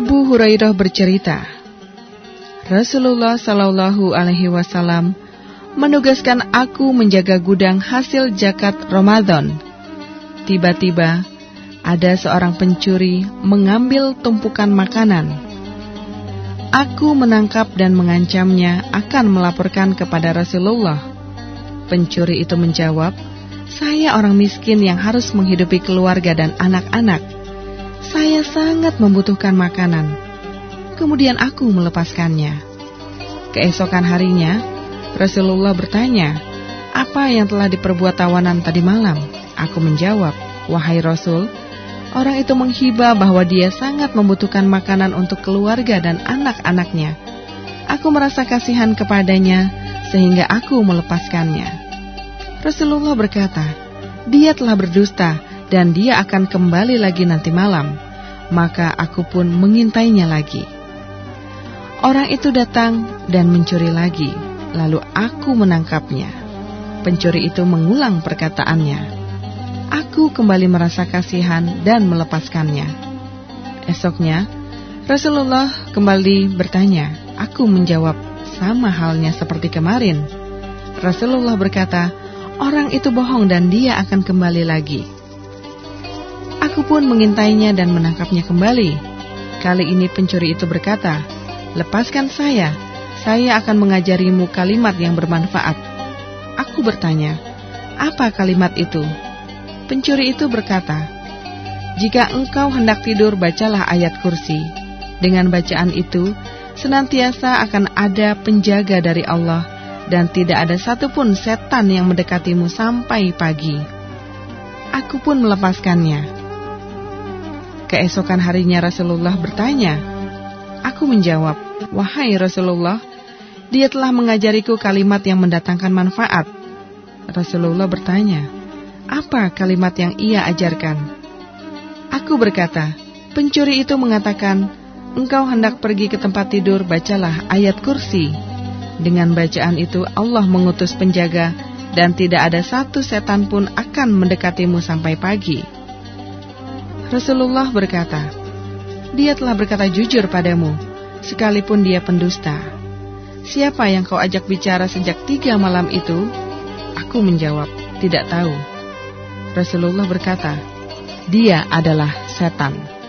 Abu Hurairah bercerita, Rasulullah Shallallahu Alaihi Wasallam menugaskan aku menjaga gudang hasil zakat Ramadan. Tiba-tiba ada seorang pencuri mengambil tumpukan makanan. Aku menangkap dan mengancamnya akan melaporkan kepada Rasulullah. Pencuri itu menjawab, "Saya orang miskin yang harus menghidupi keluarga dan anak-anak." Saya sangat membutuhkan makanan. Kemudian aku melepaskannya. Keesokan harinya, Rasulullah bertanya, "Apa yang telah diperbuat tawanan tadi malam?" Aku menjawab, "Wahai Rasul, orang itu menghibah bahwa dia sangat membutuhkan makanan untuk keluarga dan anak-anaknya. Aku merasa kasihan kepadanya sehingga aku melepaskannya." Rasulullah berkata, "Dia telah berdusta." dan dia akan kembali lagi nanti malam. Maka aku pun mengintainya lagi. Orang itu datang dan mencuri lagi, lalu aku menangkapnya. Pencuri itu mengulang perkataannya. Aku kembali merasa kasihan dan melepaskannya. Esoknya, Rasulullah kembali bertanya. Aku menjawab, sama halnya seperti kemarin. Rasulullah berkata, orang itu bohong dan dia akan kembali lagi. Aku pun mengintainya dan menangkapnya kembali. Kali ini pencuri itu berkata, Lepaskan saya, saya akan mengajarimu kalimat yang bermanfaat. Aku bertanya, apa kalimat itu? Pencuri itu berkata, Jika engkau hendak tidur, bacalah ayat kursi. Dengan bacaan itu, senantiasa akan ada penjaga dari Allah dan tidak ada satupun setan yang mendekatimu sampai pagi. Aku pun melepaskannya. Keesokan harinya Rasulullah bertanya. Aku menjawab, Wahai Rasulullah, dia telah mengajariku kalimat yang mendatangkan manfaat. Rasulullah bertanya, apa kalimat yang ia ajarkan? Aku berkata, pencuri itu mengatakan, engkau hendak pergi ke tempat tidur, bacalah ayat kursi. Dengan bacaan itu Allah mengutus penjaga dan tidak ada satu setan pun akan mendekatimu sampai pagi. Rasulullah berkata, Dia telah berkata jujur padamu, sekalipun dia pendusta. Siapa yang kau ajak bicara sejak tiga malam itu? Aku menjawab, tidak tahu. Rasulullah berkata, dia adalah setan.